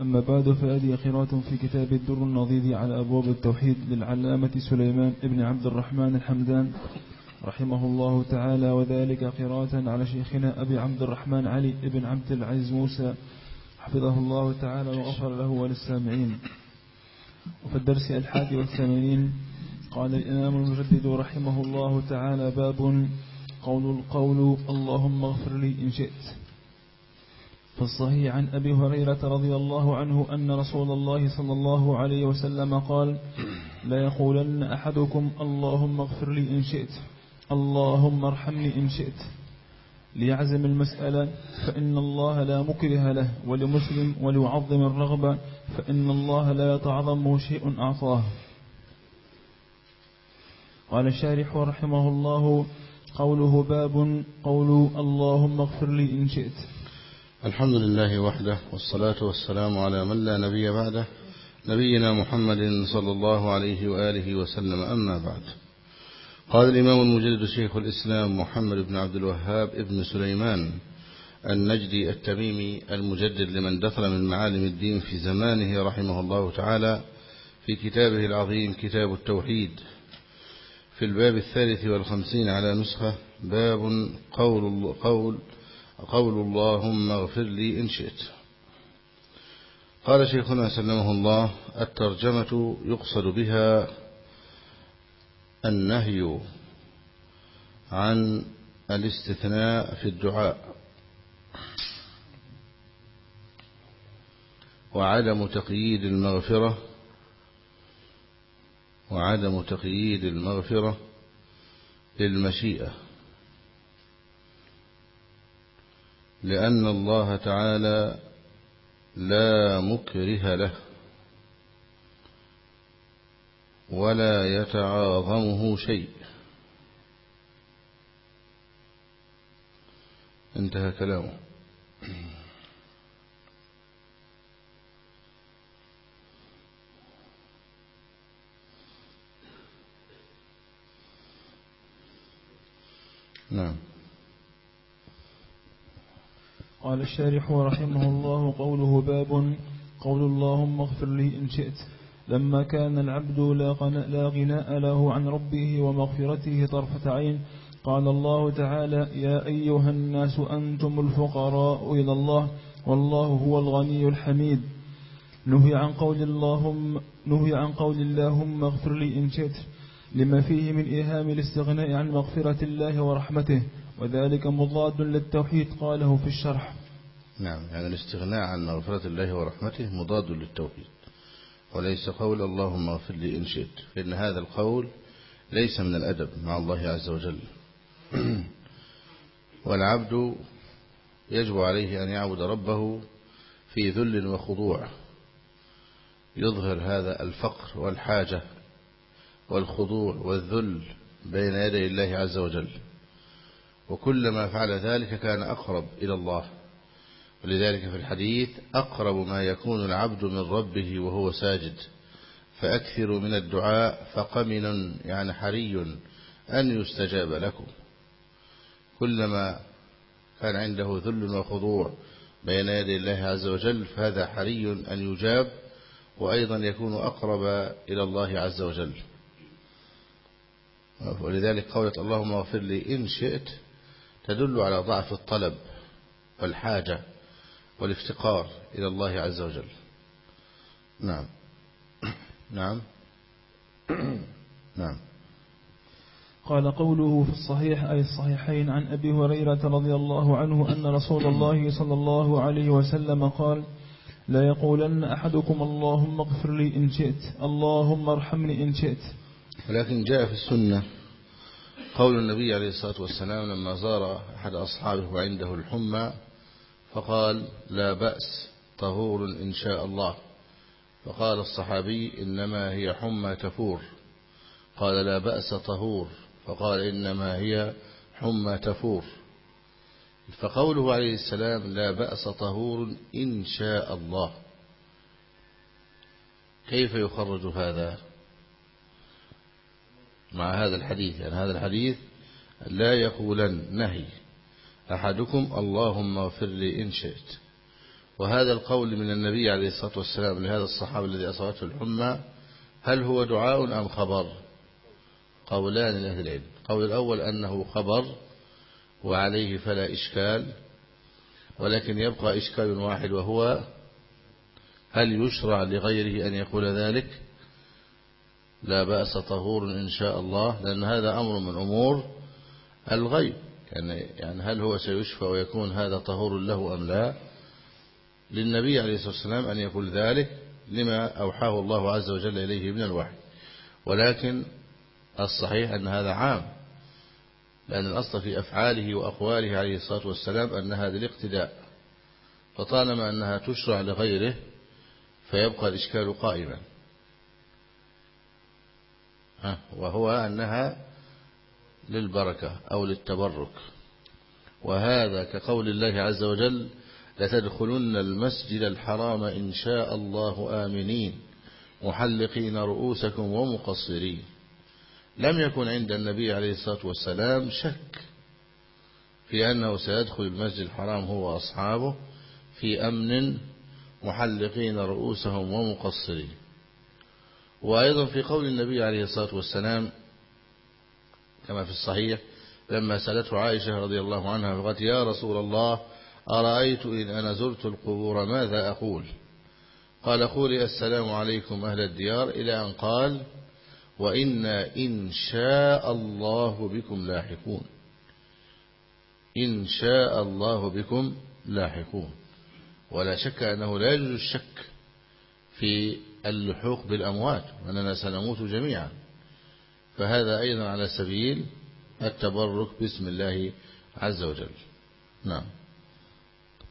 أما بعد فهذه قراءة في كتاب الدر النظير على أبواب التوحيد للعلامة سليمان ابن عبد الرحمن الحمدان رحمه الله تعالى وذلك قراءة على شيخنا أبي عبد الرحمن علي ابن عبد العزيز موسى. حفظه الله تعالى وغفر له وللسامعين. وفي الدرس الحادي والثمانين قال الإمام المجدد رحمه الله تعالى باب قول القول اللهم اغفر لي إن شئت. فالصحيح عن أبي هريرة رضي الله عنه أن رسول الله صلى الله عليه وسلم قال لا يقولن أحدكم اللهم اغفر لي إن شئت اللهم ارحمني إن شئت. ليعزم المسألة فإن الله لا مكره له ولمسلم وليعظم الرغبة فإن الله لا يتعظمه شيء أعطاه. قال الشارح رحمه الله قوله باب قول اللهم اغفر لي إن شئت. الحمد لله وحده والصلاة والسلام على من لا نبي بعده نبينا محمد صلى الله عليه وآله وسلم أما بعد. قال الإمام المجدد شيخ الإسلام محمد بن عبد الوهاب ابن سليمان النجدي التميمي المجدد لمن دخل من معالم الدين في زمانه رحمه الله تعالى في كتابه العظيم كتاب التوحيد. في الباب الثالث والخمسين على نسخة باب قول, قول قول اللهم اغفر لي إن شئت. قال شيخنا سلمه الله الترجمة يقصد بها النهي عن الاستثناء في الدعاء وعدم تقييد المغفرة وعدم تقييد المغفرة للمشيئة. لأن الله تعالى لا مكره له ولا يتعاظمه شيء. انتهى كلامه. نعم. قال الشارح رحمه الله قوله باب قول اللهم اغفر لي إن شئت. لما كان العبد لا غناء له عن ربه ومغفرته طرفة عين قال الله تعالى يا أيها الناس أنتم الفقراء إلى الله والله هو الغني الحميد. نهي عن قول اللهم نهي عن قول اللهم اغفر لي إن شئت لما فيه من إيهام الاستغناء عن مغفرة الله ورحمته. وذلك مضاد للتوحيد قاله في الشرح. نعم يعني الاستغناء عن مغفرة الله ورحمته مضاد للتوحيد. وليس قول اللهم اغفر لي إن شئت فإن هذا القول ليس من الأدب مع الله عز وجل. والعبد يجب عليه أن يعبد ربه في ذل وخضوع يظهر هذا الفقر والحاجة والخضوع والذل بين يدي الله عز وجل. وكلما فعل ذلك كان أقرب إلى الله. ولذلك في الحديث أقرب ما يكون العبد من ربه وهو ساجد. فأكثر من الدعاء فقمن يعني حري أن يستجاب لكم. كلما كان عنده ذل وخضوع بين يدي الله عز وجل فهذا حري أن يجاب وأيضا يكون أقرب إلى الله عز وجل. ولذلك قولة اللهم اغفر لي إن شئت تدل على ضعف الطلب والحاجة والافتقار إلى الله عز وجل. نعم. نعم. نعم. قال قوله في الصحيح أي الصحيحين عن أبي هريرة رضي الله عنه أن رسول الله صلى الله عليه وسلم قال لا يقولن أحدكم اللهم اغفر لي إن شئت اللهم ارحمني إن شئت. ولكن جاء في السنة قول النبي عليه الصلاة والسلام لما زار أحد أصحابه وعنده الحمى فقال لا بأس طهور إن شاء الله. فقال الصحابي إنما هي حمى تفور. قال لا بأس طهور فقال إنما هي حمى تفور. فقوله عليه السلام لا بأس طهور إن شاء الله. كيف يخرج هذا؟ مع هذا الحديث يعني هذا الحديث لا يقولن نهي. أحدكم اللهم اغفر لي إن شئت. وهذا القول من النبي عليه الصلاة والسلام لهذا الصحابي الذي أصابته الحمى هل هو دعاء أم خبر؟ قولان لأهل العلم. قول الأول أنه خبر وعليه فلا إشكال ولكن يبقى إشكال واحد وهو هل يشرع لغيره أن يقول ذلك؟ لا بأس طهور إن شاء الله لأن هذا أمر من أمور الغيب. يعني, يعني هل هو سيشفى ويكون هذا طهور له أم لا؟ للنبي عليه الصلاة والسلام أن يقول ذلك لما أوحاه الله عز وجل إليه من الوحي. ولكن الصحيح أن هذا عام لأن الأصل في أفعاله وأقواله عليه الصلاة والسلام أنها للاقتداء فطالما أنها تشرع لغيره فيبقى الإشكال قائما. وهو أنها للبركة أو للتبرك. وهذا كقول الله عز وجل لتدخلن المسجد الحرام إن شاء الله آمنين محلقين رؤوسكم ومقصرين. لم يكن عند النبي عليه الصلاة والسلام شك في أنه سيدخل المسجد الحرام هو وأصحابه في أمن محلقين رؤوسهم ومقصرين. وأيضا في قول النبي عليه الصلاة والسلام كما في الصحيح لما سألته عائشة رضي الله عنها فقالت يا رسول الله أرأيت إن أنا زرت القبور ماذا أقول؟ قال قولي السلام عليكم أهل الديار إلى أن قال وإنا إن شاء الله بكم لاحقون. إن شاء الله بكم لاحقون. ولا شك أنه لا يجوز الشك في اللحوق بالأموات وأننا سنموت جميعا. فهذا أيضا على سبيل التبرك باسم الله عز وجل. نعم.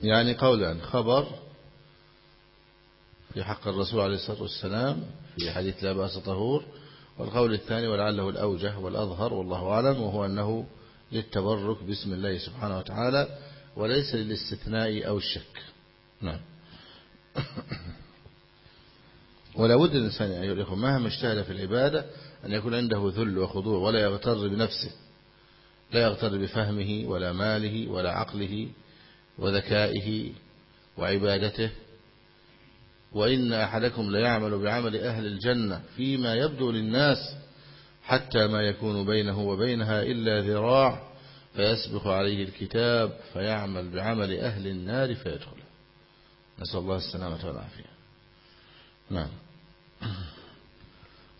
يعني قولا خبر في حق الرسول عليه الصلاة والسلام في حديث لا بأس طهور والقول الثاني ولعله الأوجه والأظهر والله أعلم وهو أنه للتبرك باسم الله سبحانه وتعالى وليس للاستثناء أو الشك. نعم. ولا بد الإنسان أيها الإخوة مهما اجتهد في العبادة أن يكون عنده ذل وخضوع ولا يغتر بنفسه لا يغتر بفهمه ولا ماله ولا عقله وذكائه وعبادته. وإن أحدكم ليعمل بعمل أهل الجنة فيما يبدو للناس حتى ما يكون بينه وبينها إلا ذراع فيسبق عليه الكتاب فيعمل بعمل أهل النار فيدخل نسأل الله السلامة والعافية. نعم.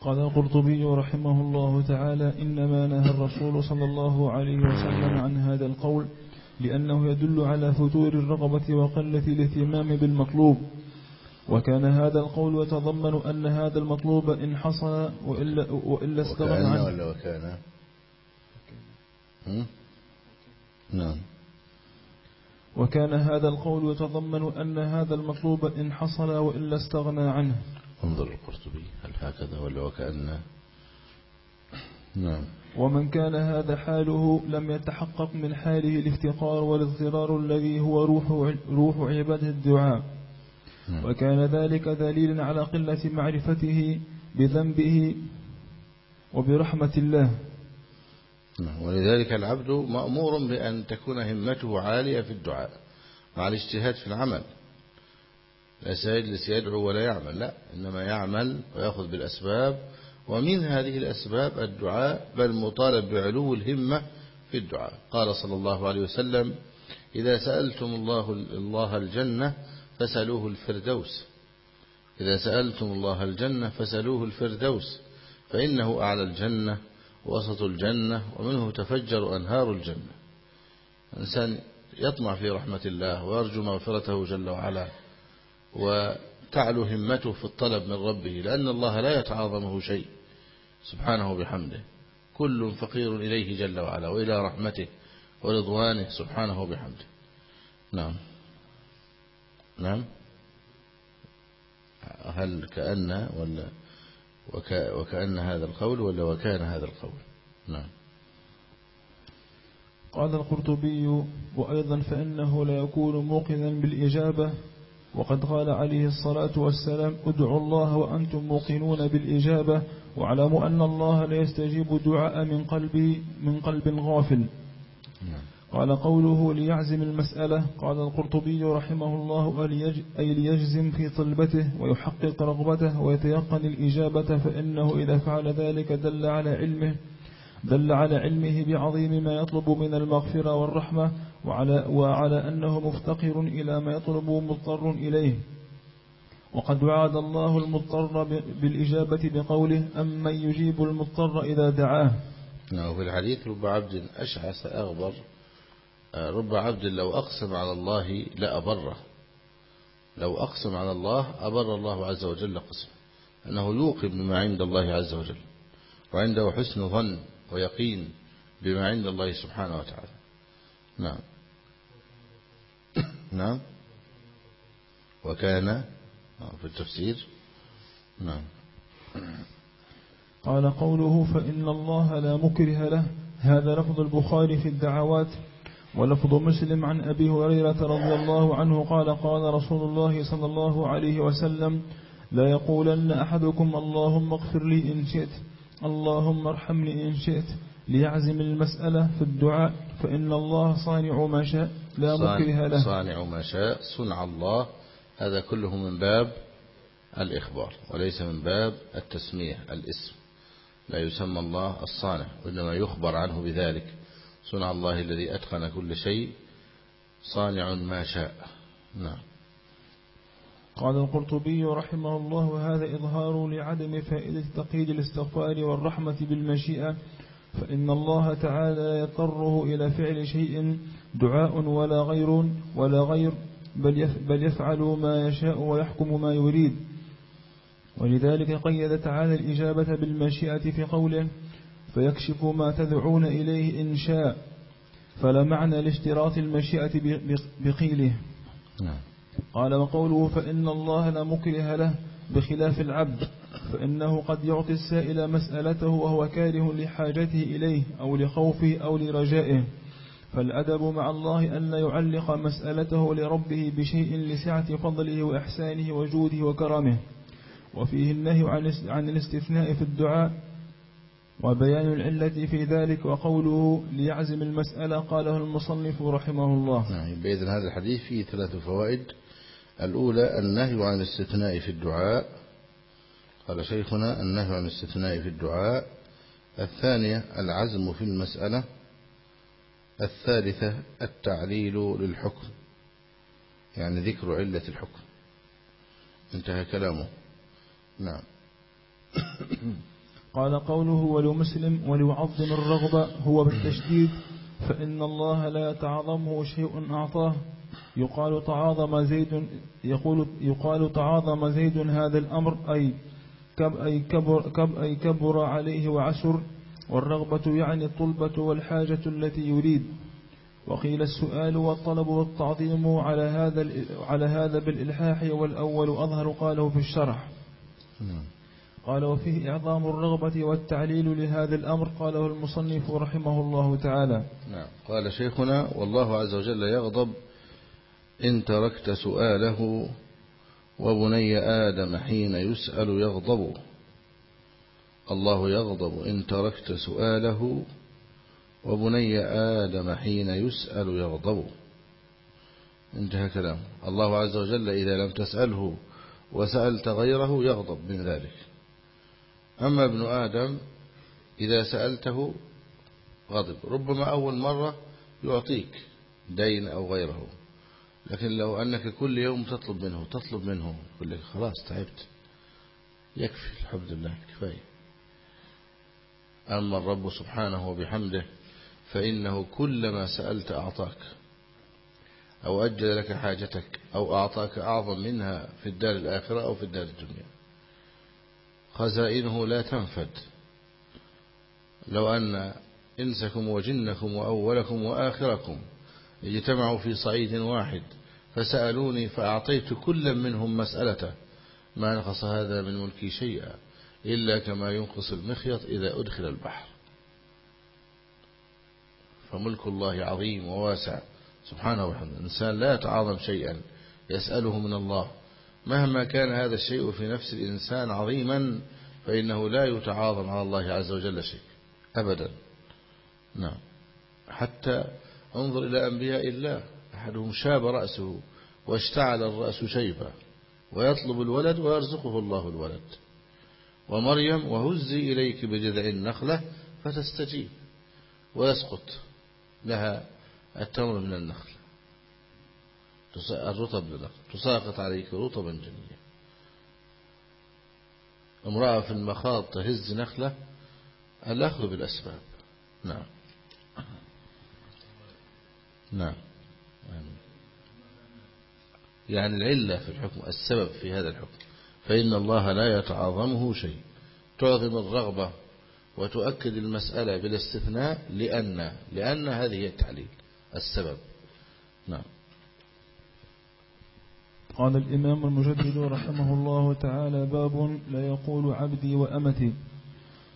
قال القرطبي رحمه الله تعالى إنما نهى الرسول صلى الله عليه وسلم عن هذا القول لأنه يدل على فتور الرغبة وقلة الاهتمام بالمطلوب. وكان هذا القول يتضمن أن هذا المطلوب إن حصل وإلا, وإلا استغنى عنه. ولا وكان؟ نعم. وكان هذا القول يتضمن أن هذا المطلوب إن حصل وإلا استغنى عنه. انظر القرطبي هل هكذا ولا وكأن؟ نعم. ومن كان هذا حاله لم يتحقق من حاله الافتقار والاضطرار الذي هو روح, روح عبادة الدعاء. نعم. وكان ذلك دليلا على قلة معرفته بذنبه وبرحمة الله. نعم. ولذلك العبد مأمور بأن تكون همته عالية في الدعاء مع الاجتهاد في العمل. لا سيجلس يدعو ولا يعمل لا إنما يعمل ويأخذ بالأسباب ومن هذه الأسباب الدعاء بل مطالب بعلو الهمة في الدعاء. قال صلى الله عليه وسلم إذا سألتم الله الله الجنة فسألوه الفردوس. إذا سألتم الله الجنة فسألوه الفردوس فإنه أعلى الجنة وسط الجنة ومنه تفجر أنهار الجنة. إنسان يطمع في رحمة الله ويرجو مغفرته جل وعلا. وتعلو همته في الطلب من ربه لأن الله لا يتعاظمه شيء. سبحانه بحمده كل فقير إليه جل وعلا وإلى رحمته ورضوانه سبحانه بحمده نعم. نعم. هل كأن ولا وكأن هذا القول ولا وكان هذا القول؟ نعم. قال القرطبي وأيضا فإنه لا يكون موقنا بالإجابة وقد قال عليه الصلاة والسلام ادعوا الله وأنتم موقنون بالإجابة واعلموا أن الله لا يستجيب دعاء من قلب من قلب غافل نعم. قال قوله ليعزم المسألة قال القرطبي رحمه الله أي ليجزم في طلبته ويحقق رغبته ويتيقن الإجابة فإنه إذا فعل ذلك دل على علمه دل على علمه بعظيم ما يطلب من المغفرة والرحمة وعلى, وعلى أنه مفتقر إلى ما يطلب مضطر إليه. وقد وعد الله المضطر بالإجابة بقوله أمن يجيب المضطر إذا دعاه. نعم في الحديث رب عبد أشعث أغبر آه، رب عبد لو أقسم على الله لأبره. لو أقسم على الله أبر الله عز وجل قسم أنه يوقن بما عند الله عز وجل وعنده حسن ظن ويقين بما عند الله سبحانه وتعالى. نعم. نعم. وكان آه، في التفسير. نعم. قال قوله فإن الله لا مكره له. هذا لفظ البخاري في الدعوات ولفظ مسلم عن أبي هريرة رضي الله عنه قال قال رسول الله صلى الله عليه وسلم لا يقولن أحدكم اللهم اغفر لي إن شئت اللهم ارحمني إن شئت. ليعزم المسألة في الدعاء فإن الله صانع ما شاء لا مكره له صانع ما شاء صنع الله. هذا كله من باب الإخبار وليس من باب التسمية الاسم. لا يسمى الله الصانع وإنما يخبر عنه بذلك. صنع الله الذي أتقن كل شيء صانع ما شاء. نعم. قال القرطبي رحمه الله هذا إظهار لعدم فائدة تقييد الاستغفار والرحمة بالمشيئة فإن الله تعالى يضطره إلى فعل شيء دعاء ولا غير ولا غير بل يفعل ما يشاء ويحكم ما يريد. ولذلك قيد تعالى الإجابة بالمشيئة في قوله فيكشف ما تدعون إليه إن شاء. فلا معنى لاشتراط المشيئة بقيله. نعم. قال وقوله فإن الله لا مكره له بخلاف العبد. فإنه قد يعطي السائل مسألته وهو كاره لحاجته إليه أو لخوفه أو لرجائه. فالأدب مع الله أن لا يعلق مسألته لربه بشيء لسعة فضله وإحسانه وجوده وكرمه. وفيه النهي عن الاستثناء في الدعاء وبيان العلة في ذلك وقوله ليعزم المسألة قاله المصنف رحمه الله. نعم بإذن هذا الحديث فيه ثلاث فوائد. الأولى النهي عن الاستثناء في الدعاء. قال شيخنا النهي عن الاستثناء في الدعاء. الثانية العزم في المسألة. الثالثة التعليل للحكم. يعني ذكر علة الحكم. انتهى كلامه. نعم. قال قوله ولمسلم وليعظم الرغبة هو بالتشديد فإن الله لا يتعظمه شيء أعطاه. يقال تعاظم زيد يقول يقال تعاظم زيد هذا الأمر أي كب أي كبر, كب أي كبر عليه وعسر والرغبة يعني الطلبة والحاجة التي يريد. وقيل السؤال والطلب والتعظيم على هذا على هذا بالإلحاح والأول أظهر قاله في الشرح. نعم. قال وفيه إعظام الرغبة والتعليل لهذا الأمر قاله المصنف رحمه الله تعالى. نعم. قال شيخنا والله عز وجل يغضب إن تركت سؤاله وبني آدم حين يسأل يغضب. الله يغضب إن تركت سؤاله. وبني آدم حين يسأل يغضب. انتهى كلام. الله عز وجل إذا لم تسأله وسألت غيره يغضب من ذلك. أما ابن آدم إذا سألته غضب. ربما أول مرة يعطيك دين أو غيره. لكن لو أنك كل يوم تطلب منه تطلب منه يقول لك خلاص تعبت. يكفي الحمد لله كفاية. أما الرب سبحانه وبحمده فإنه كلما سألت أعطاك أو أجل لك حاجتك أو أعطاك أعظم منها في الدار الآخرة أو في الدار الدنيا. خزائنه لا تنفد. لو أن إنسكم وجنكم وأولكم وآخركم اجتمعوا في صعيد واحد فسألوني فأعطيت كل منهم مسألته ما نقص هذا من ملكي شيئا إلا كما ينقص المخيط إذا أدخل البحر. فملك الله عظيم وواسع. سبحانه وتعالى. الإنسان لا يتعاظم شيئا يسأله من الله. مهما كان هذا الشيء في نفس الإنسان عظيما فإنه لا يتعاظم على الله عز وجل شيء. أبدا. نعم. حتى انظر إلى أنبياء الله. أحدهم شاب رأسه واشتعل الرأس شيبا ويطلب الولد ويرزقه الله الولد. ومريم وهزي إليك بجذع النخلة فتستجيب. ويسقط لها التمر من النخل. الرطب للنخل تساقط عليك رطبا جنيا. امرأة في المخاض تهز نخلة. الأخذ بالأسباب. نعم. نعم. يعني العلة في الحكم السبب في هذا الحكم. فإن الله لا يتعاظمه شيء. تعظم الرغبة وتؤكد المسألة بالاستثناء لأن لأن هذه هي التعليل السبب. نعم. قال الإمام المجدد رحمه الله تعالى باب لا يقول عبدي وأمتي.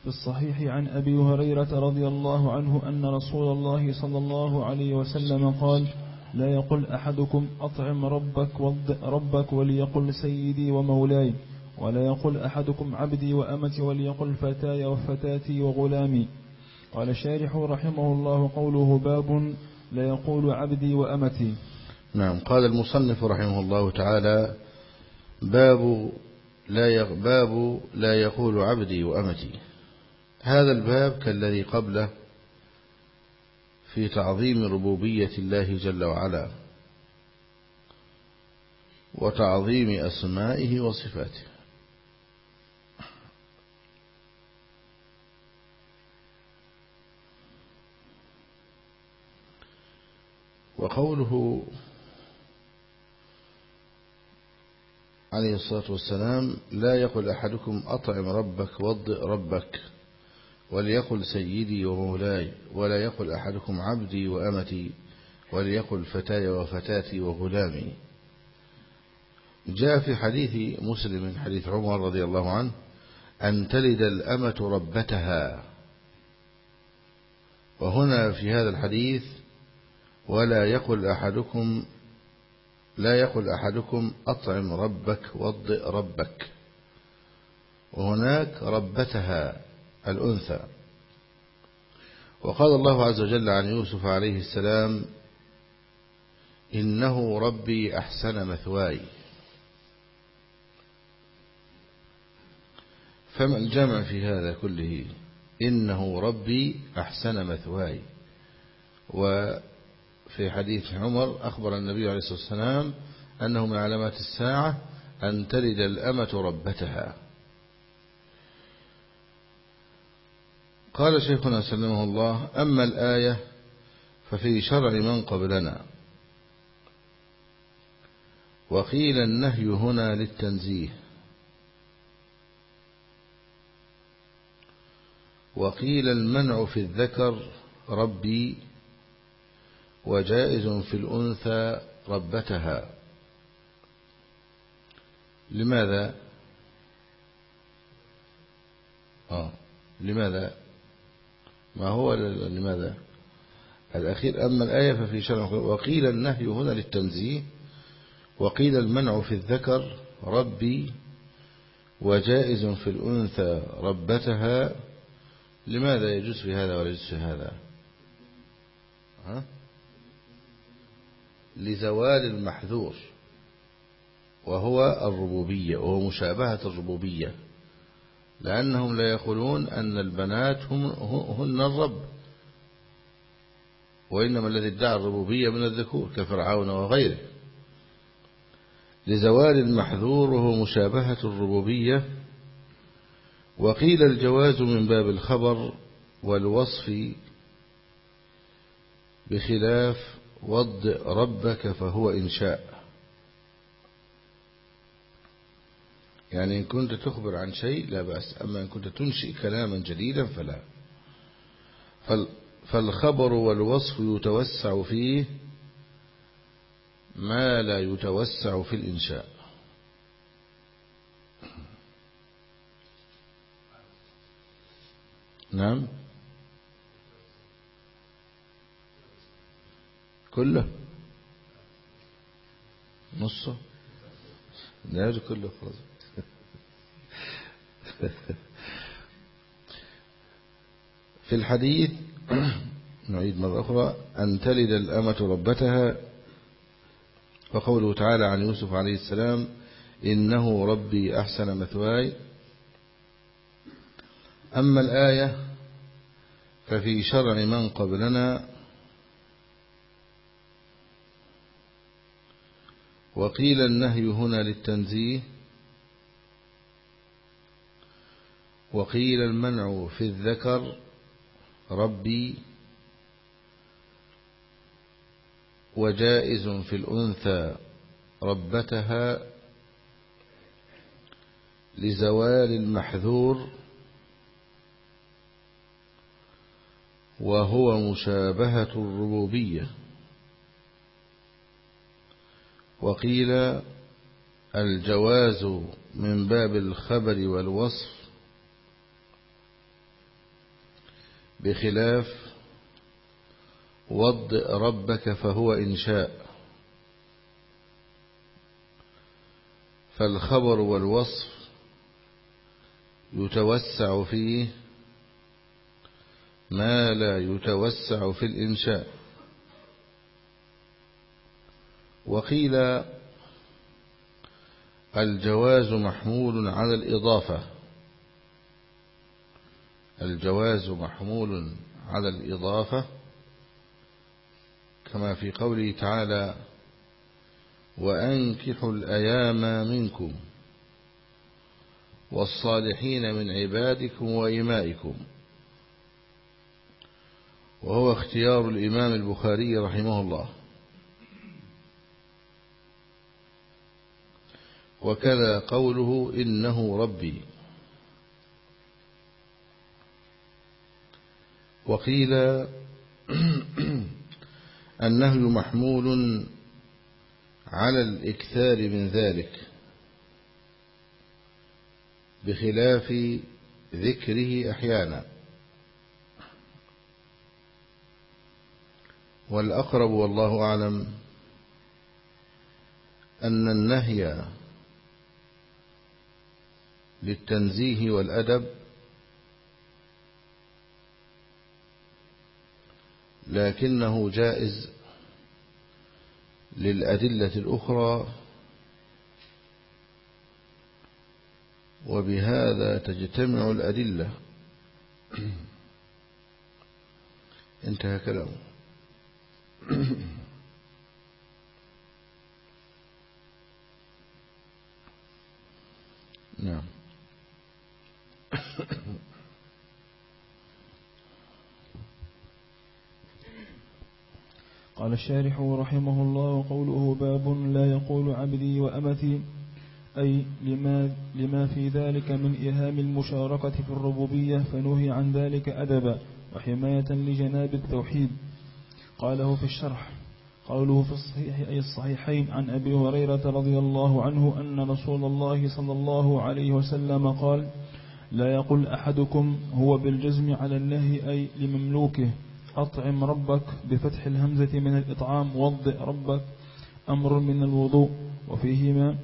في الصحيح عن أبي هريرة رضي الله عنه أن رسول الله صلى الله عليه وسلم قال لا يقل أحدكم أطعم ربك, ربك وليقل سيدي ومولاي ولا يقل أحدكم عبدي وأمتي وليقل فتاي وفتاتي وغلامي. قال الشارح رحمه الله قوله باب لا يقول عبدي وأمتي. نعم قال المصنف رحمه الله تعالى باب لا باب لا يقول عبدي وأمتي. هذا الباب كالذي قبله في تعظيم ربوبية الله جل وعلا وتعظيم أسمائه وصفاته. وقوله عليه الصلاة والسلام لا يقل أحدكم أطعم ربك وضئ ربك. وليقل سيدي ومولاي ولا يقل أحدكم عبدي وأمتي وليقل فتاي وفتاتي وغلامي. جاء في حديث مسلم حديث عمر رضي الله عنه أن تلد الأمة ربتها. وهنا في هذا الحديث ولا يقل أحدكم لا يقل أحدكم أطعم ربك وضئ ربك. وهناك ربتها. الأنثى. وقال الله عز وجل عن يوسف عليه السلام إنه ربي أحسن مثواي. فما الجمع في هذا كله؟ إنه ربي أحسن مثواي. وفي حديث عمر أخبر النبي عليه الصلاة والسلام أنه من علامات الساعة أن تلد الأمة ربتها. قال شيخنا سلمه الله أما الآية ففي شرع من قبلنا. وقيل النهي هنا للتنزيه. وقيل المنع في الذكر ربي وجائز في الأنثى ربتها. لماذا؟ آه لماذا؟ ما هو لماذا؟ الأخير أما الآية ففي شرع وقيل النهي هنا للتنزيه وقيل المنع في الذكر ربي وجائز في الأنثى ربتها. لماذا يجوز في هذا ولا يجوز في هذا؟ ها؟ لزوال المحذور وهو الربوبية وهو مشابهة الربوبية. لأنهم لا يقولون أن البنات هم هن الرب. وإنما الذي ادعى الربوبية من الذكور كفرعون وغيره. لزوال المحذور وهو مشابهة الربوبية. وقيل الجواز من باب الخبر والوصف بخلاف وض ربك فهو إنشاء. يعني إن كنت تخبر عن شيء لا بأس أما إن كنت تنشئ كلاما جديدا فلا. فالخبر والوصف يتوسع فيه ما لا يتوسع في الإنشاء. نعم؟ كله؟ نصه؟ نعم كله خلاص. في الحديث نعيد مرة أخرى أن تلد الأمة ربتها وقوله تعالى عن يوسف عليه السلام إنه ربي أحسن مثواي. أما الآية ففي شرع من قبلنا وقيل النهي هنا للتنزيه وقيل المنع في الذكر ربي وجائز في الأنثى ربتها لزوال المحذور وهو مشابهة الربوبية. وقيل الجواز من باب الخبر والوصف بخلاف وضئ ربك فهو إنشاء فالخبر والوصف يتوسع فيه ما لا يتوسع في الإنشاء. وقيل الجواز محمول على الإضافة. الجواز محمول على الإضافة كما في قوله تعالى وأنكحوا الأيام منكم والصالحين من عبادكم وإمائكم. وهو اختيار الإمام البخاري رحمه الله. وكذا قوله إنه ربي. وقيل النهي محمول على الإكثار من ذلك بخلاف ذكره أحيانا. والأقرب والله أعلم أن النهي للتنزيه والأدب لكنه جائز للأدلة الأخرى وبهذا تجتمع الأدلة. انتهى كلامه. نعم. قال الشارح رحمه الله وقوله باب لا يقول عبدي وأمتي أي لما, لما في ذلك من إيهام المشاركة في الربوبية فنهي عن ذلك أدبا وحماية لجناب التوحيد. قاله في الشرح قوله في الصحيح أي الصحيحين عن أبي هريرة رضي الله عنه أن رسول الله صلى الله عليه وسلم قال لا يقول أحدكم هو بالجزم على النهي أي لمملوكه أطعم ربك بفتح الهمزة من الإطعام وضئ ربك أمر من الوضوء وفيهما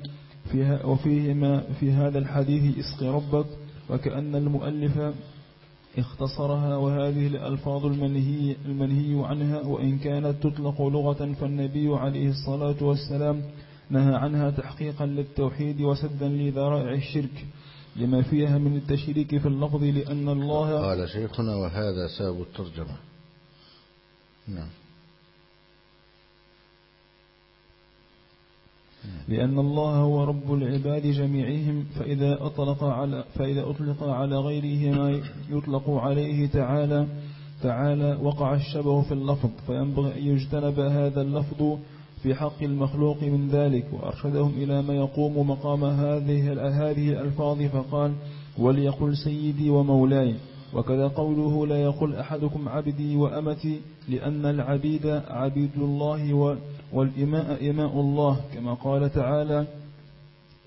فيها وفيهما في هذا الحديث اسق ربك وكأن المؤلف اختصرها وهذه الألفاظ المنهي, المنهي عنها وإن كانت تطلق لغة فالنبي عليه الصلاة والسلام نهى عنها تحقيقا للتوحيد وسدا لذرائع الشرك لما فيها من التشريك في اللفظ لأن الله قال شيخنا وهذا ساب الترجمة. نعم. لأن الله هو رب العباد جميعهم فإذا أطلق على فإذا أطلق على غيره ما يطلق عليه تعالى تعالى وقع الشبه في اللفظ فينبغي أن يجتنب هذا اللفظ في حق المخلوق من ذلك وأرشدهم إلى ما يقوم مقام هذه هذه الألفاظ فقال وليقل سيدي ومولاي وكذا قوله لا يقول أحدكم عبدي وأمتي لأن العبيد عبيد الله والإماء إماء الله كما قال تعالى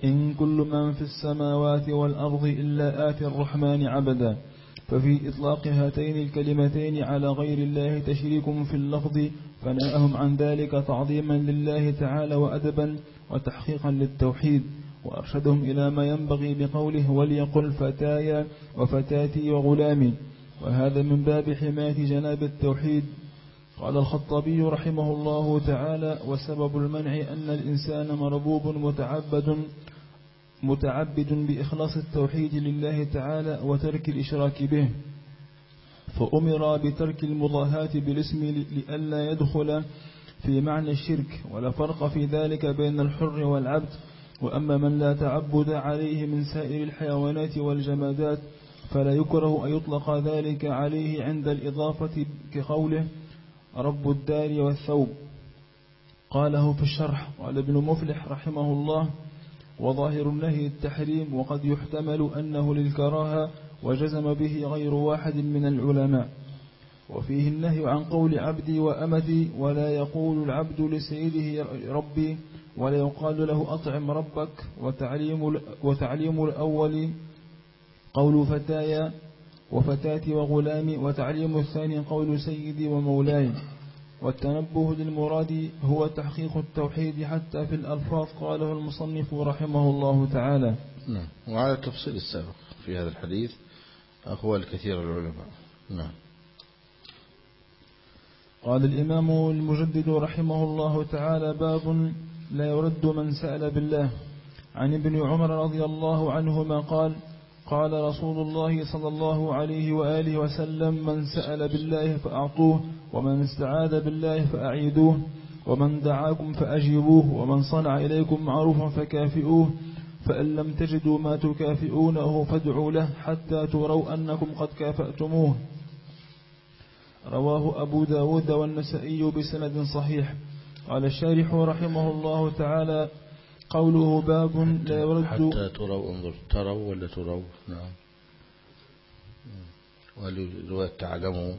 إن كل من في السماوات والأرض إلا آتي الرحمن عبدا. ففي إطلاق هاتين الكلمتين على غير الله تشريك في اللفظ فنهاهم عن ذلك تعظيما لله تعالى وأدبا وتحقيقا للتوحيد. وأرشدهم إلى ما ينبغي بقوله وليقل فتايا وفتاتي وغلامي. وهذا من باب حماية جناب التوحيد. قال الخطابي رحمه الله تعالى وسبب المنع أن الإنسان مربوب متعبد متعبد بإخلاص التوحيد لله تعالى وترك الإشراك به. فأمر بترك المضاهاة بالاسم لئلا يدخل في معنى الشرك ولا فرق في ذلك بين الحر والعبد. وأما من لا تعبد عليه من سائر الحيوانات والجمادات فلا يكره أن يطلق ذلك عليه عند الإضافة كقوله رب الدار والثوب. قاله في الشرح قال ابن مفلح رحمه الله وظاهر النهي التحريم وقد يحتمل أنه للكراهة وجزم به غير واحد من العلماء. وفيه النهي عن قول عبدي وأمتي ولا يقول العبد لسيده ربي ولا يقال له أطعم ربك وتعليم, وتعليم الأول قول فتايا وفتاتي وغلامي وتعليم الثاني قول سيدي ومولاي. والتنبه للمراد هو تحقيق التوحيد حتى في الألفاظ قاله المصنف رحمه الله تعالى. نعم وعلى التفصيل السابق في هذا الحديث أقوال كثير العلماء. نعم. قال الإمام المجدد رحمه الله تعالى باب لا يرد من سأل بالله. عن ابن عمر رضي الله عنهما قال قال رسول الله صلى الله عليه وآله وسلم من سأل بالله فأعطوه ومن استعاذ بالله فأعيدوه ومن دعاكم فأجيبوه ومن صنع إليكم معروفا فكافئوه فإن لم تجدوا ما تكافئونه فادعوا له حتى تروا أنكم قد كافأتموه. رواه أبو داود والنسائي بسند صحيح. قال الشارح رحمه الله تعالى قوله باب لا يرد حتى تروا انظر تروا ولا تروا؟ نعم. ولرواية تعلموا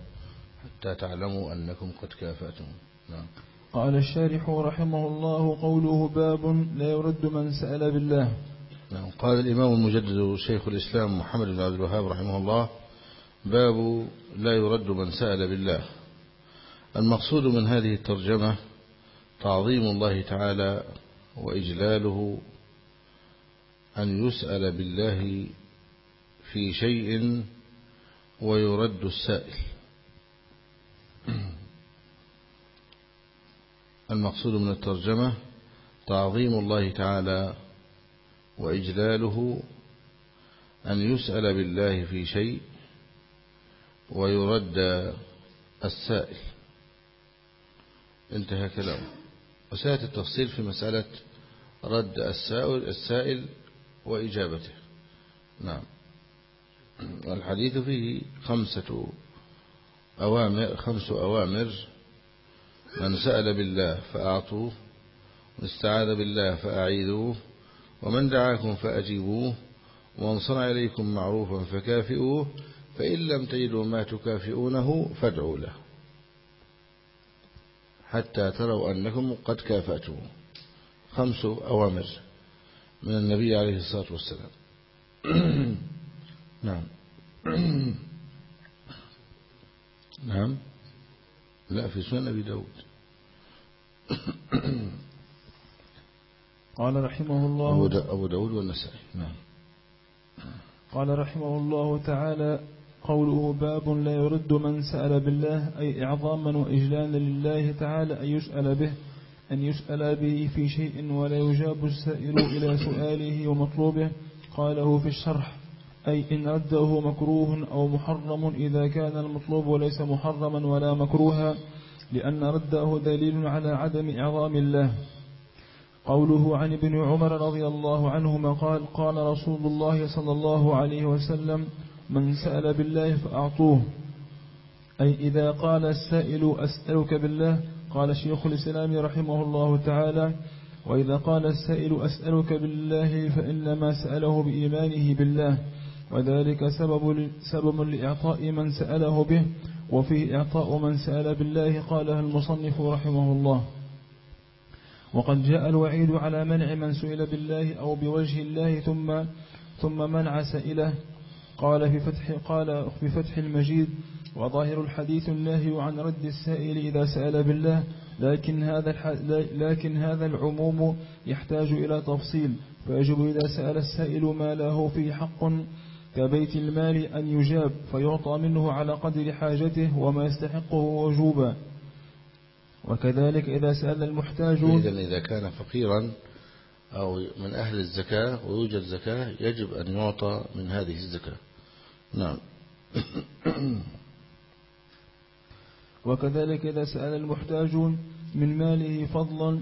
حتى تعلموا أنكم قد كافأتم. نعم. قال الشارح رحمه الله قوله باب لا يرد من سأل بالله. نعم. قال الإمام المجدد شيخ الإسلام محمد بن عبد الوهاب رحمه الله باب لا يرد من سأل بالله. المقصود من هذه الترجمة تعظيم الله تعالى وإجلاله أن يسأل بالله في شيء ويرد السائل. المقصود من الترجمة تعظيم الله تعالى وإجلاله أن يسأل بالله في شيء ويرد السائل. انتهى كلامه. وسيأتي التفصيل في مسألة رد السائل, السائل وإجابته. نعم. والحديث فيه خمسة أوامر خمس أوامر. من سأل بالله فأعطوه واستعاذ بالله فأعيدوه ومن دعاكم فأجيبوه ومن صنع إليكم معروفا فكافئوه فإن لم تجدوا ما تكافئونه فادعوا له حتى تروا أنكم قد كافأتم خمس أوامر من النبي عليه الصلاة والسلام. نعم. نعم. لا في سنن أبي داود. قال رحمه الله أبو داود والنسائي. نعم. قال رحمه الله تعالى قوله باب لا يرد من سأل بالله أي إعظاما وإجلالا لله تعالى أن يسأل به أن يسأل به في شيء ولا يجاب السائل إلى سؤاله ومطلوبه. قاله في الشرح أي إن رده مكروه أو محرم إذا كان المطلوب ليس محرما ولا مكروها لأن رده دليل على عدم إعظام الله. قوله عن ابن عمر رضي الله عنهما قال قال رسول الله صلى الله عليه وسلم من سأل بالله فأعطوه. أي إذا قال السائل أسألك بالله قال شيخ الإسلام رحمه الله تعالى وإذا قال السائل أسألك بالله فإنما سأله بإيمانه بالله وذلك سبب, سبب لإعطاء من سأله به وفيه إعطاء من سأل بالله قالها المصنف رحمه الله. وقد جاء الوعيد على منع من سئل بالله أو بوجه الله ثم ثم منع سئله. قال في فتح قال في فتح المجيد وظاهر الحديث النهي عن رد السائل إذا سأل بالله لكن هذا لكن هذا العموم يحتاج إلى تفصيل فيجب إذا سأل السائل ما له فيه حق كبيت المال أن يجاب فيعطى منه على قدر حاجته وما يستحقه وجوبا. وكذلك إذا سأل المحتاج إذا إذا كان فقيرا أو من أهل الزكاة ويوجد زكاة يجب أن يعطى من هذه الزكاة. نعم. وكذلك إذا سأل المحتاج من ماله فضلا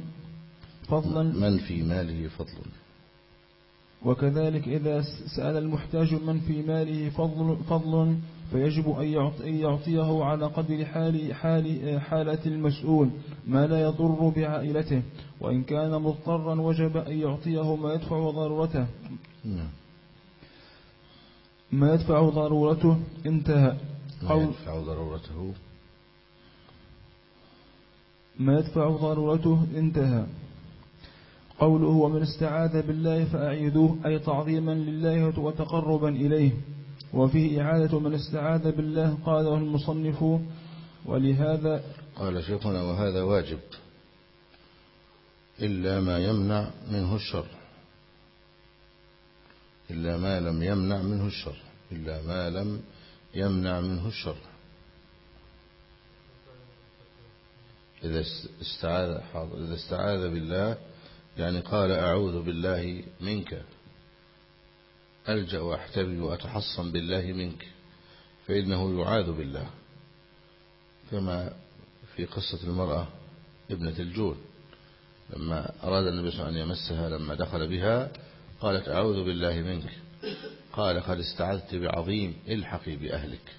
فضلا من في ماله فضل وكذلك إذا سأل المحتاج من في ماله فضل, فضل فيجب أن يعطيه على قدر حال, حال حالة المسؤول ما لا يضر بعائلته. وإن كان مضطرا وجب أن يعطيه ما يدفع ضرورته. نعم. ما يدفع ضرورته انتهى. ما يدفع ضرورته. ما يدفع ضرورته انتهى. قوله ومن استعاذ بالله فأعيذوه أي تعظيما لله وتقربا إليه. وفيه إعادة من استعاذ بالله قاله المصنف ولهذا قال شيخنا وهذا واجب. إلا ما يمنع منه الشر. إلا ما لم يمنع منه الشر. إلا ما لم يمنع منه الشر. إذا استعاذ إذا استعاذ بالله يعني قال أعوذ بالله منك ألجأ وأحتمي وأتحصن بالله منك فإنه يعاذ بالله. كما في قصة المرأة ابنة الجول لما أراد النبي صلى الله عليه وسلم أن يمسها لما دخل بها قالت أعوذ بالله منك. قال قد استعذت بعظيم الحقي بأهلك.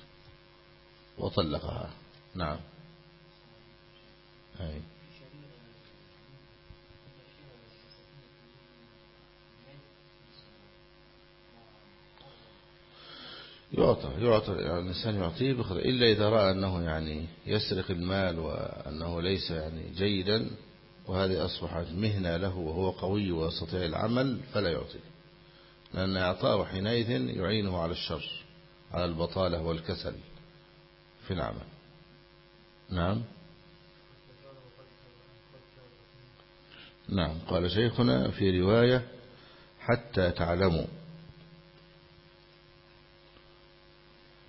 وطلقها. نعم. أي. يعطى يعطى يعني الإنسان يعطيه بخير إلا إذا رأى أنه يعني يسرق المال وأنه ليس يعني جيدا وهذه أصبحت مهنة له وهو قوي ويستطيع العمل فلا يعطيه. لأن إعطاءه حينئذ يعينه على الشر على البطالة والكسل. في العمل نعم. نعم. قال شيخنا في رواية حتى تعلموا.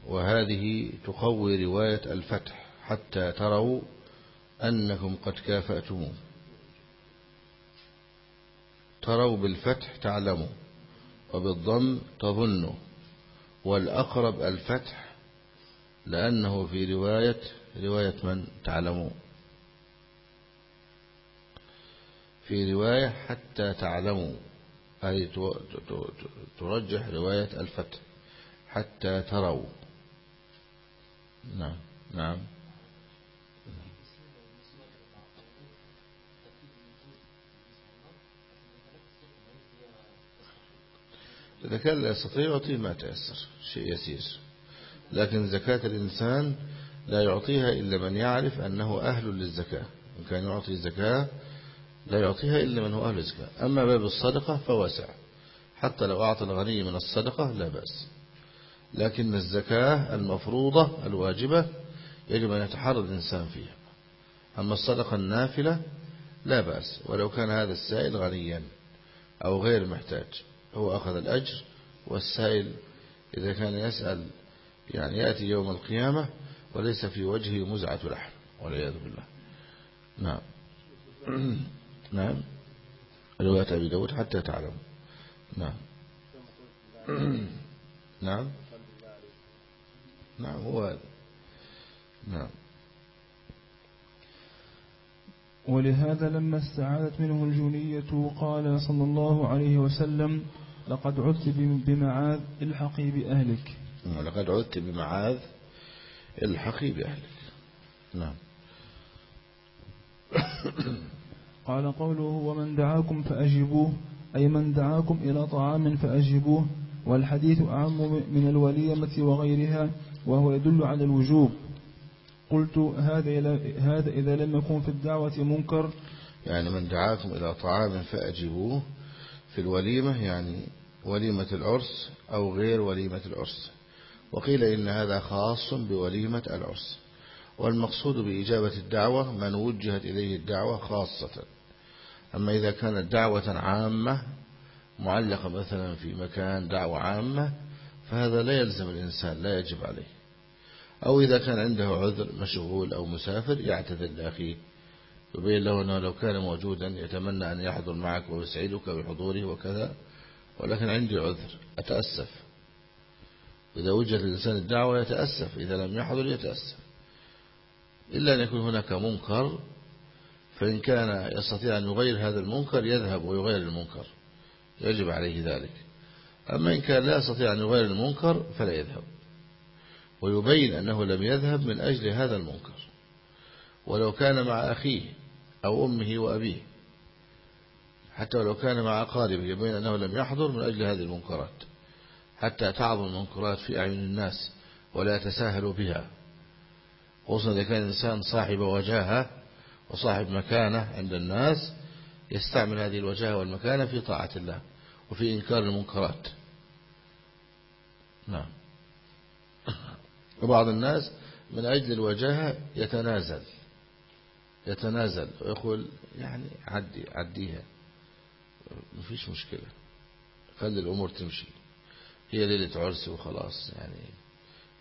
وهذه تقوي رواية الفتح حتى تروا أنكم قد كافأتموه. تروا بالفتح تعلموا. وبالضم تظنوا والأقرب الفتح لأنه في رواية رواية من؟ تعلموا. في رواية حتى تعلموا أي ترجح رواية الفتح حتى تروا. نعم نعم. إذا كان لا يستطيع يعطيه ما تيسر شيء يسير. لكن زكاة الإنسان لا يعطيها إلا من يعرف أنه أهل للزكاة. إن كان يعطي زكاة لا يعطيها إلا من هو أهل الزكاة. أما باب الصدقة فواسع. حتى لو أعطى الغني من الصدقة لا بأس. لكن الزكاة المفروضة الواجبة يجب أن يتحرى الإنسان فيها. أما الصدقة النافلة لا بأس. ولو كان هذا السائل غنيا أو غير محتاج. هو أخذ الأجر والسائل إذا كان يسأل يعني يأتي يوم القيامة وليس في وجهه مزعة لحم والعياذ بالله. نعم. نعم. رواية أبي داود حتى تعلم نعم. نعم. نعم هو هذا. نعم. ولهذا لما استعادت منه الجنية قال صلى الله عليه وسلم لقد عدت بمعاذ الحقي بأهلك. لقد عدت بمعاذ الحقي بأهلك. نعم. قال قوله ومن دعاكم فأجبوه أي من دعاكم إلى طعام فأجبوه والحديث أعم من الوليمة وغيرها وهو يدل على الوجوب. قلت هذا هذا إذا لم يكن في الدعوة منكر. يعني من دعاكم إلى طعام فأجبوه في الوليمة يعني وليمة العرس أو غير وليمة العرس. وقيل إن هذا خاص بوليمة العرس. والمقصود بإجابة الدعوة من وجهت إليه الدعوة خاصة. أما إذا كانت دعوة عامة معلقة مثلا في مكان دعوة عامة فهذا لا يلزم الإنسان لا يجب عليه. أو إذا كان عنده عذر مشغول أو مسافر يعتذر لأخيه. يبين له أنه لو كان موجودا يتمنى أن يحضر معك ويسعدك بحضوره وكذا ولكن عندي عذر أتأسف. إذا وجد الإنسان الدعوة يتأسف إذا لم يحضر يتأسف. إلا أن يكون هناك منكر فإن كان يستطيع أن يغير هذا المنكر يذهب ويغير المنكر. يجب عليه ذلك. أما إن كان لا يستطيع أن يغير المنكر فلا يذهب. ويبين أنه لم يذهب من أجل هذا المنكر. ولو كان مع أخيه أو أمه وأبيه حتى ولو كان مع أقاربه يبين أنه لم يحضر من أجل هذه المنكرات. حتى تعظم المنكرات في أعين الناس ولا يتساهلوا بها. خصوصا إذا كان الإنسان صاحب وجاهة وصاحب مكانة عند الناس يستعمل هذه الوجاهة والمكانة في طاعة الله وفي إنكار المنكرات. نعم. وبعض الناس من أجل الوجاهة يتنازل يتنازل. ويقول يعني عدي عديها. ما فيش مشكلة. خلي الأمور تمشي. هي ليلة عرس وخلاص يعني.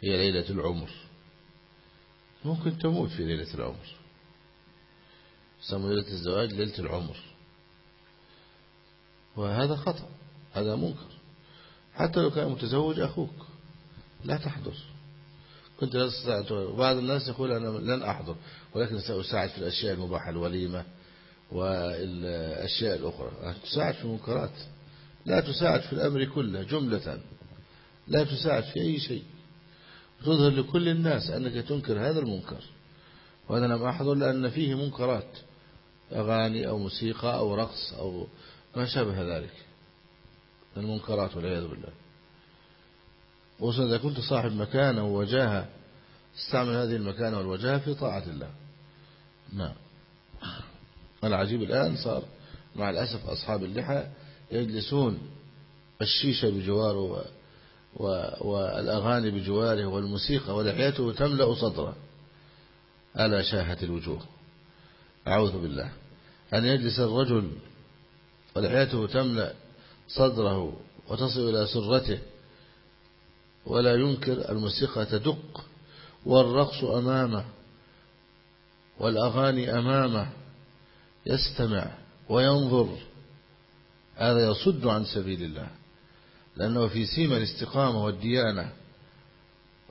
هي ليلة العمر. ممكن تموت في ليلة العمر. سموا ليلة الزواج ليلة العمر. وهذا خطأ. هذا منكر. حتى لو كان متزوج أخوك لا تحضر. كنت لا تستطيع وبعض الناس يقول أنا لن أحضر ولكن سأساعد في الأشياء المباحة الوليمة والأشياء الأخرى. تساعد في المنكرات. لا تساعد في الأمر كله جملة. لا تساعد في أي شيء. تظهر لكل الناس أنك تنكر هذا المنكر. وأنا لم أحضر لأن فيه منكرات أغاني أو موسيقى أو رقص أو ما شابه ذلك. المنكرات والعياذ بالله. وصل إذا كنت صاحب مكانة ووجاهة استعمل هذه المكانة والوجاهة في طاعة الله. نعم. العجيب الآن صار مع الأسف أصحاب اللحى يجلسون الشيشة بجواره والأغاني بجواره والموسيقى ولحيته تملأ صدره. ألا شاهت الوجوه. أعوذ بالله. أن يجلس الرجل ولحيته تملأ صدره وتصل إلى سرته ولا ينكر الموسيقى تدق والرقص أمامه والأغاني أمامه يستمع وينظر. هذا يصد عن سبيل الله لأنه في سيما الاستقامة والديانة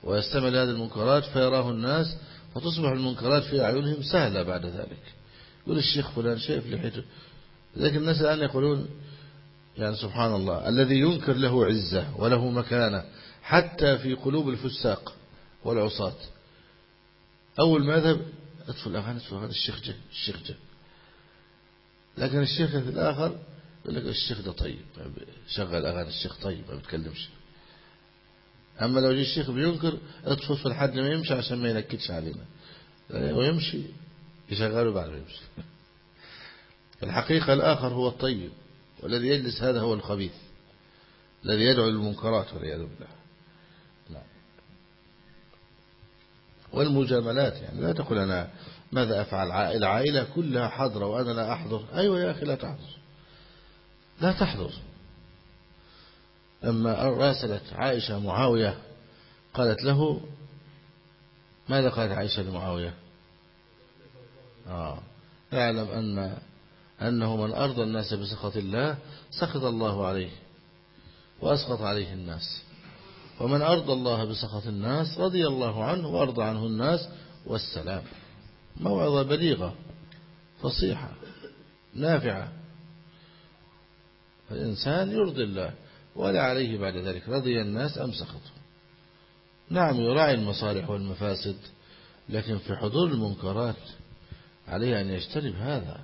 ويستمع لهذه المنكرات فيراه الناس فتصبح المنكرات في أعينهم سهلة بعد ذلك. يقول الشيخ فلان شايف لحيته. لكن الناس الآن يقولون يعني سبحان الله الذي ينكر له عزة وله مكانة حتى في قلوب الفساق والعصاة. أول ما ذهب ادخل الأغاني ادخل الأغاني الشيخ جه الشيخ جه. لكن الشيخ الآخر يقول لك الشيخ ده طيب شغل أغاني الشيخ طيب ما بيتكلمش أما لو جه الشيخ بينكر اطفص لحد ما يمشي عشان ما ينكدش علينا. ويمشي يشغله بعد ما يمشي. الحقيقة الآخر هو الطيب والذي يجلس هذا هو الخبيث الذي يدعو للمنكرات والعياذ بالله. والمجاملات يعني. لا تقول أنا ماذا أفعل؟ العائلة كلها حاضرة وأنا لا أحضر. أيوة يا أخي لا تحضر. لا تحضر. لما راسلت عائشة معاوية قالت له ماذا قالت عائشة لمعاوية؟ آه. اعلم أن أنه من أرضى الناس بسخط الله سخط الله عليه وأسخط عليه الناس. ومن أرضى الله بسخط الناس رضي الله عنه وأرضى عنه الناس والسلام. موعظة بليغة فصيحة نافعة. الإنسان يرضي الله ولا عليه بعد ذلك رضي الناس أم سخطوا نعم يراعي المصالح والمفاسد لكن في حضور المنكرات عليه أن يجتنب هذا.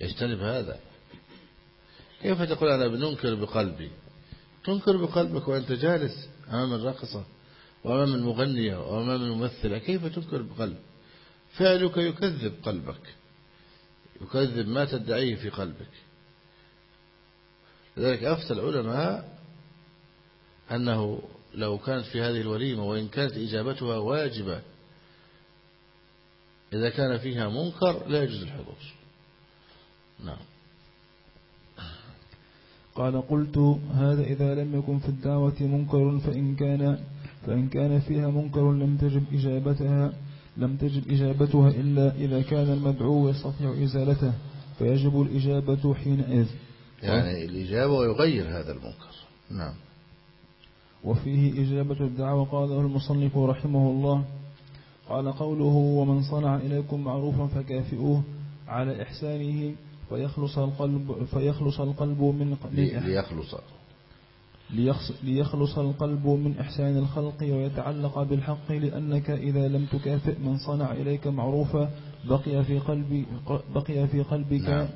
يجتنب هذا. كيف تقول أنا بننكر بقلبي؟ تنكر بقلبك وأنت جالس أمام الراقصة وأمام المغنية وأمام الممثلة كيف تنكر بقلب؟ فعلك يكذب قلبك. يكذب ما تدعيه في قلبك. لذلك أفتى العلماء أنه لو كانت في هذه الوليمة وإن كانت إجابتها واجبة إذا كان فيها منكر لا يجوز الحضور. نعم. قال قلت هذا إذا لم يكن في الدعوة منكر فإن كان فإن كان فيها منكر لم تجب إجابتها لم تجد إجابتها إلا إذا كان المدعو يستطيع إزالته فيجب الإجابة حينئذ. يعني الإجابة ويغير هذا المنكر. نعم. وفيه إجابة الدعوة قاله المصنف رحمه الله. قال قوله ومن صنع إليكم معروفا فكافئوه على إحسانه فيخلص القلب فيخلص القلب من ليخلص. ليخلص القلب من إحسان الخلق ويتعلق بالحق لأنك إذا لم تكافئ من صنع إليك معروفا بقي في قلبي بقي في قلبك نعم.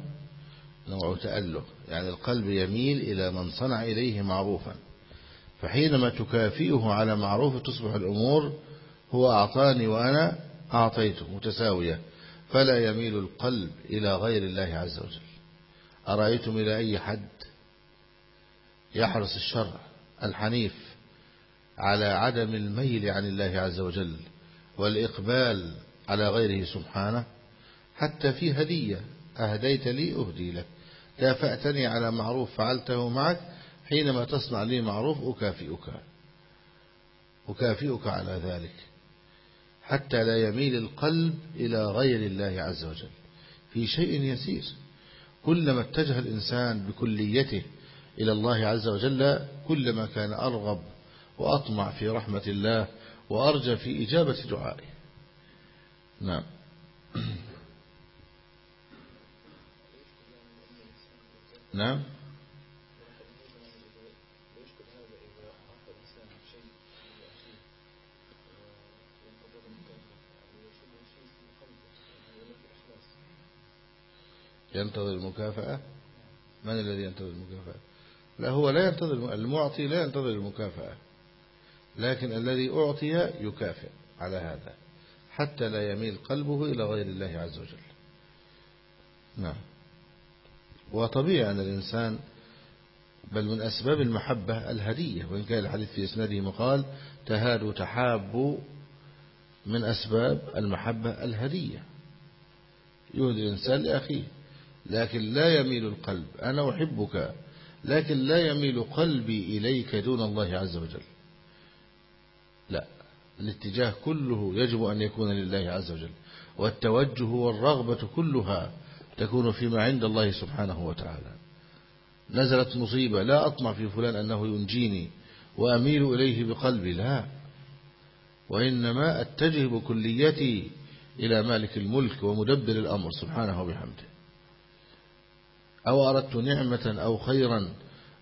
نوع تأله يعني القلب يميل إلى من صنع إليه معروفا. فحينما تكافئه على معروف تصبح الأمور هو أعطاني وأنا أعطيته متساوية. فلا يميل القلب إلى غير الله عز وجل. أرأيتم إلى أي حد يحرص الشرع الحنيف على عدم الميل عن الله عز وجل والإقبال على غيره سبحانه؟ حتى في هدية أهديت لي أهدي لك. كافأتني على معروف فعلته معك حينما تصنع لي معروف أكافئك أكافئك على ذلك. حتى لا يميل القلب إلى غير الله عز وجل. في شيء يسير. كلما اتجه الإنسان بكليته إلى الله عز وجل كلما كان أرغب وأطمع في رحمة الله وأرجى في إجابة دعائه. نعم. نعم. ينتظر المكافأة؟ من الذي ينتظر المكافأة؟ لا هو لا ينتظر المعطي لا ينتظر المكافأة لكن الذي أعطي يكافئ على هذا حتى لا يميل قلبه إلى غير الله عز وجل. نعم. وطبيعي أن الإنسان بل من أسباب المحبة الهدية وإن كان الحديث في إسناده مقال تهاد تحاب من أسباب المحبة الهدية. يهدي الإنسان لأخيه. لكن لا يميل القلب. أنا أحبك لكن لا يميل قلبي إليك دون الله عز وجل. لا الاتجاه كله يجب أن يكون لله عز وجل والتوجه والرغبة كلها تكون فيما عند الله سبحانه وتعالى. نزلت مصيبة لا أطمع في فلان أنه ينجيني وأميل إليه بقلبي لا. وإنما أتجه بكليتي إلى مالك الملك ومدبر الأمر سبحانه وبحمده. أو أردت نعمة أو خيرا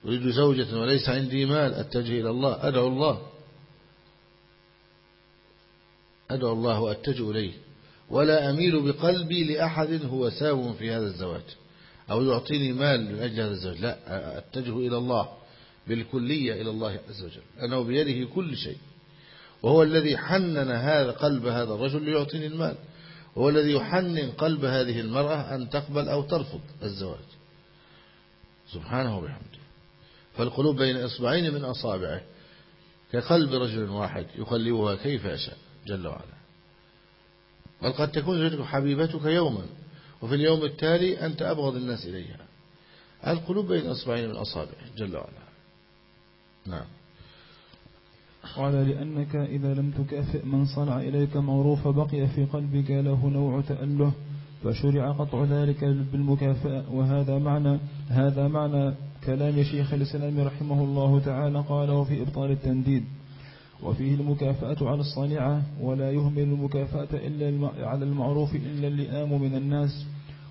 أريد زوجة وليس عندي مال أتجه إلى الله أدعو الله. أدعو الله وأتجه إليه. ولا أميل بقلبي لأحد هو ساو في هذا الزواج. أو يعطيني مال من أجل هذا الزواج. لا أتجه إلى الله بالكلية إلى الله عز وجل. أنه بيده كل شيء. وهو الذي حنن هذا قلب هذا الرجل ليعطيني المال. وهو الذي يحنن قلب هذه المرأة أن تقبل أو ترفض الزواج. سبحانه وبحمده. فالقلوب بين إصبعين من أصابعه كقلب رجل واحد يقلبها كيف يشاء جل وعلا. بل قد تكون زوجتك حبيبتك يوما وفي اليوم التالي أنت أبغض الناس إليها. القلوب بين أصبعين من أصابعه جل وعلا. نعم. قال لأنك إذا لم تكافئ من صنع إليك معروف بقي في قلبك له نوع تأله. فشرع قطع ذلك بالمكافأة. وهذا معنى هذا معنى كلام شيخ الإسلام رحمه الله تعالى قاله في إبطال التنديد. وفيه المكافأة على الصانعة ولا يهمل المكافأة إلا على المعروف إلا اللئام من الناس.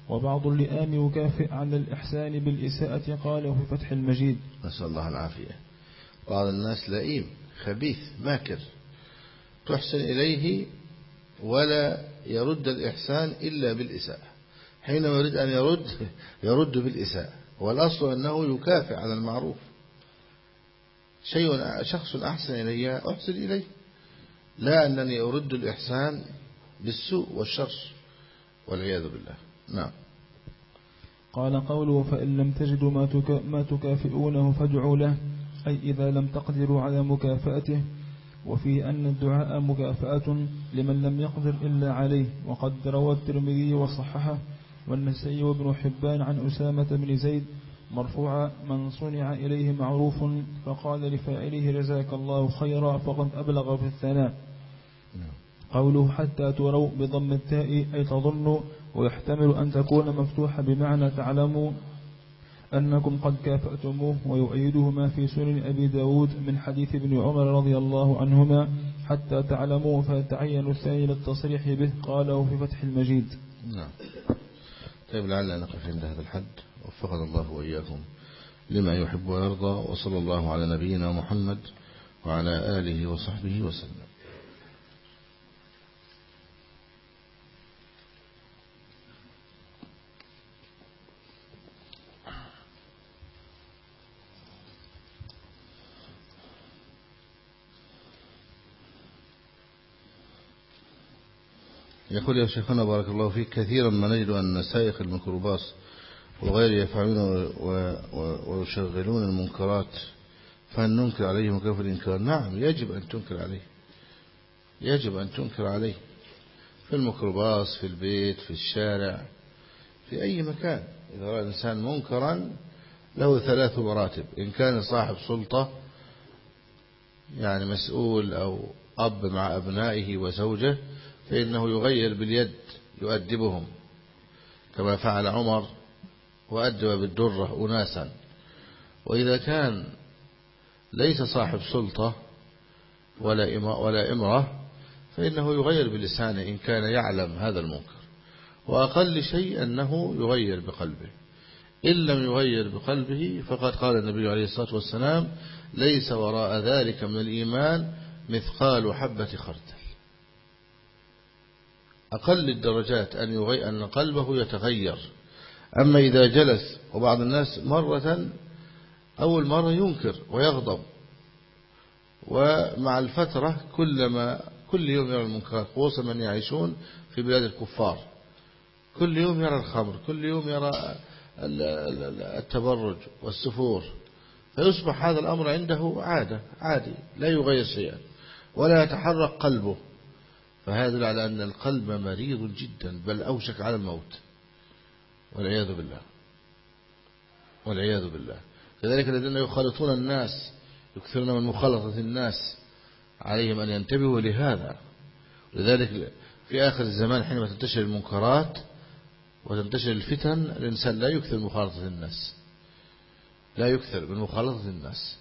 وبعض اللئام يكافئ على الإحسان بالإساءة قاله في فتح المجيد. نسأل الله العافية. بعض الناس لئيم خبيث ماكر. تحسن إليه ولا يرد الإحسان إلا بالإساءة. حينما يريد أن يرد يرد بالإساءة. والأصل أنه يكافئ على المعروف. شيء شخص أحسن إلي أحسن إليه لا أنني أرد الإحسان بالسوء والشر والعياذ بالله. نعم. قال قوله فإن لم تجدوا ما, ما تكافئونه فادعوا له أي إذا لم تقدروا على مكافأته وفيه أن الدعاء مكافأة لمن لم يقدر إلا عليه. وقد روى الترمذي وصححه والنسائي وابن حبان عن أسامة بن زيد مرفوعا من صنع إليه معروف فقال لفاعله جزاك الله خيرا فقد أبلغ في الثناء. قوله حتى تروا بضم التاء أي تظنوا ويحتمل أن تكون مفتوحة بمعنى تعلموا أنكم قد كافأتموه ويؤيده ما في سنن أبي داود من حديث ابن عمر رضي الله عنهما حتى تعلموا فيتعين الثاني للتصريح به. قاله في فتح المجيد. نعم. طيب لعلنا نقف عند هذا الحد. وفقنا الله وإياكم لما يحب ويرضى وصلى الله على نبينا محمد وعلى آله وصحبه وسلم. يقول يا شيخنا بارك الله فيك كثيرا ما نجد أن سائق الميكروباص وغير يفعلون ويشغلون المنكرات فهل ننكر عليهم كيف الإنكار؟ نعم يجب أن تنكر عليه. يجب أن تنكر عليه. في الميكروباص في البيت في الشارع في أي مكان. إذا رأى الإنسان منكرا له ثلاث مراتب. إن كان صاحب سلطة يعني مسؤول أو أب مع أبنائه وزوجه فإنه يغير باليد يؤدبهم كما فعل عمر وأدب بالدرة أناسا. وإذا كان ليس صاحب سلطة ولا ولا إمرة فإنه يغير بلسانه إن كان يعلم هذا المنكر. وأقل شيء أنه يغير بقلبه. إن لم يغير بقلبه فقد قال النبي عليه الصلاة والسلام ليس وراء ذلك من الإيمان مثقال حبة خردل. أقل الدرجات أن, يغي أن قلبه يتغير. أما إذا جلس وبعض الناس مرة أول مرة ينكر ويغضب. ومع الفترة كلما كل يوم يرى المنكرات خصوصا من يعيشون في بلاد الكفار. كل يوم يرى الخمر كل يوم يرى التبرج والسفور. فيصبح هذا الأمر عنده عادة عادي لا يغير شيئا. ولا يتحرك قلبه. فهذا على أن القلب مريض جدا بل أوشك على الموت. والعياذ بالله. والعياذ بالله. كذلك الذين يخالطون الناس يكثرون من مخالطة الناس عليهم أن ينتبهوا لهذا. لذلك في آخر الزمان حينما تنتشر المنكرات وتنتشر الفتن الإنسان لا يكثر مخالطة الناس. لا يكثر من مخالطة الناس.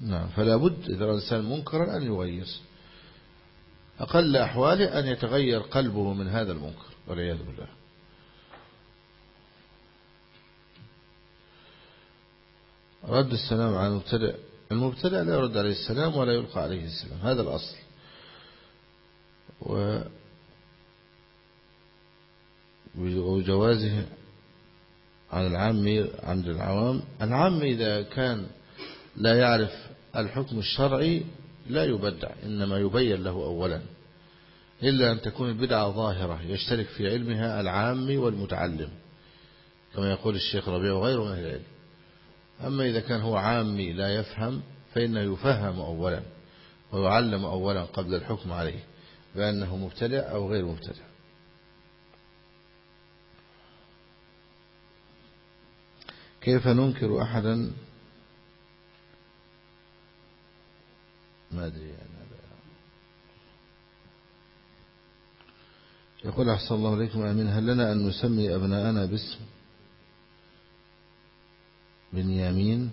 نعم فلا بد إذا رأى الإنسان منكرا أن يغير. أقل أحواله أن يتغير قلبه من هذا المنكر والعياذ بالله. رد السلام على المبتدئ المبتدئ لا يرد عليه السلام ولا يلقى عليه السلام هذا الأصل. و وجوازه عن العام عند العوام. العام إذا كان لا يعرف الحكم الشرعي لا يبدع إنما يبين له أولا إلا أن تكون البدعة ظاهرة يشترك في علمها العام والمتعلم كما يقول الشيخ ربيع وغيره من أهل العلم. أما إذا كان هو عامي لا يفهم فإنه يفهم أولا ويعلم أولا قبل الحكم عليه بأنه مبتدع أو غير مبتدع. كيف ننكر أحدا ما أدري يعني يقول أحسن الله عليكم أمين. هل لنا أن نسمي أبناءنا باسم بنيامين؟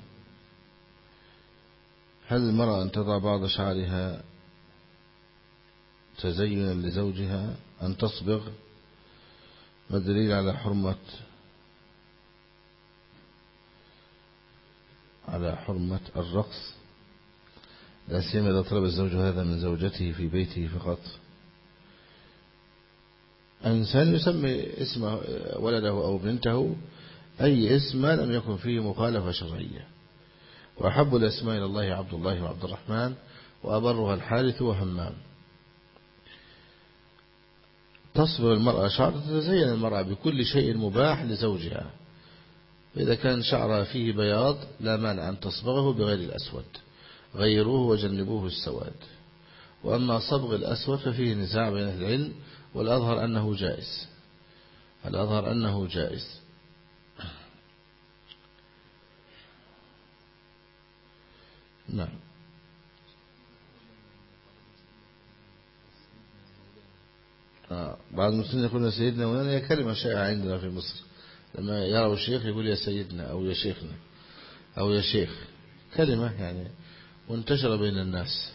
هل المرأة أن تضع بعض شعرها تزينا لزوجها؟ أن تصبغ؟ ما الدليل على حرمة على حرمة الرقص؟ لا سيما إذا طلب الزوج هذا من زوجته في بيته فقط. الإنسان يسمي اسم ولده أو بنته أي اسم ما لم يكن فيه مخالفة شرعية. وأحب الأسماء إلى الله عبد الله وعبد الرحمن وأبرها الحارث وهمام. تصبر المرأة شعر تتزين المرأة بكل شيء مباح لزوجها. إذا كان شعرها فيه بياض لا مانع أن تصبغه بغير الأسود. غيروه وجنبوه السواد. وأما صبغ الأسود ففيه نزاع بين العلم والأظهر أنه جائز. الأظهر أنه جائز. نعم. بعض المسلمين يقولون سيدنا مولانا هي كلمة شائعة عندنا في مصر. لما يروا الشيخ يقول يا سيدنا أو يا شيخنا أو يا شيخ. كلمة يعني منتشرة بين الناس.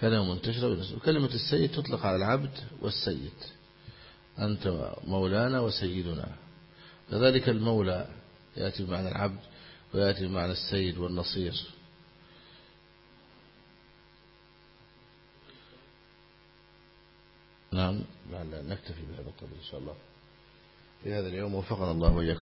كلمة منتشرة بين الناس. وكلمة السيد تطلق على العبد والسيد. أنت مولانا وسيدنا. كذلك المولى يأتي بمعنى العبد ويأتي بمعنى السيد والنصير. نعم نكتفي بهذا القدر إن شاء الله. في هذا اليوم وفقنا الله وإياكم.